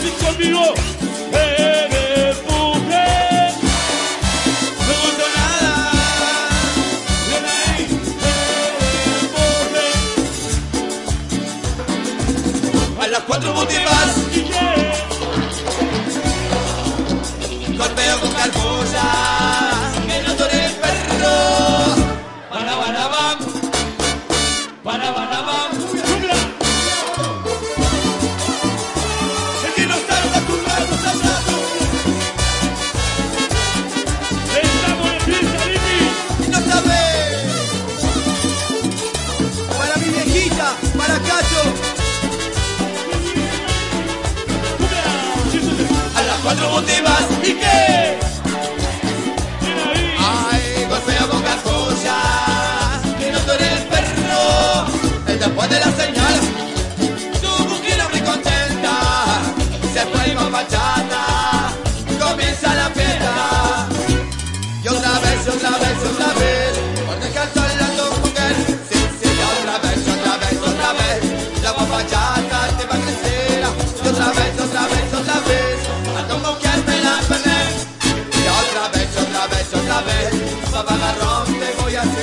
así conmigo. Eres mujer. No cuento nada. Ven ahí. Eres mujer. A las cuatro vos. cuatro motivas y qué. Ay, gocea boca suya, que no tú eres perro, el después de la señal. Tu mujer muy contenta, se fue con bachata, comienza la fiesta. Y otra vez, otra vez, otra vez. otra vez, otra vez, papá te voy a hacer.